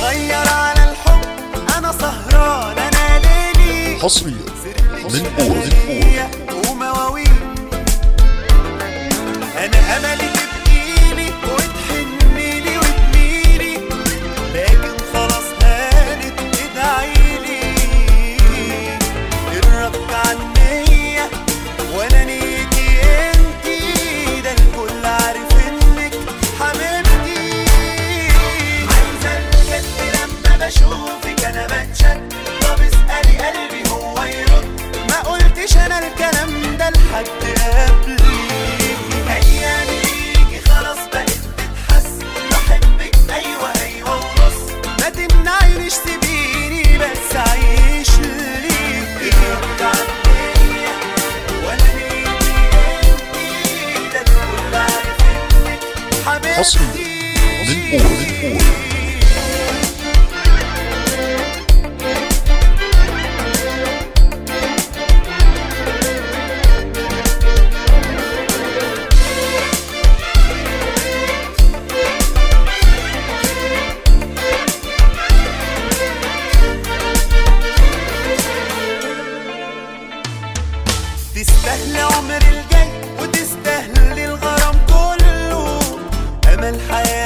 غير على الحب أنا سهران أنا ليلي. حصريا من اول ولا لحد قبلي أيام خلاص بقيت بتحس. بحبك أيوه أيوه ونص. ما تمنعينيش تبيني بس عيش ليكي حسن للقول للقول تستاهل عمر الجاي وتستاهل الغرام كله. أمل حياتي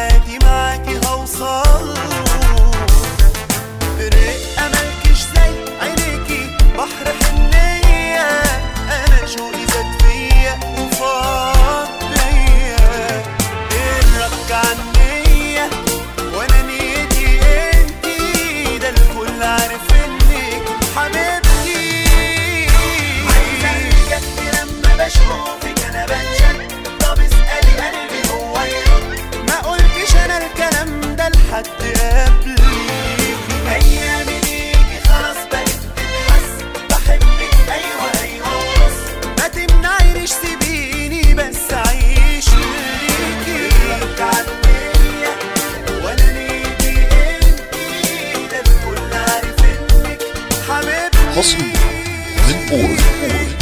os Impor.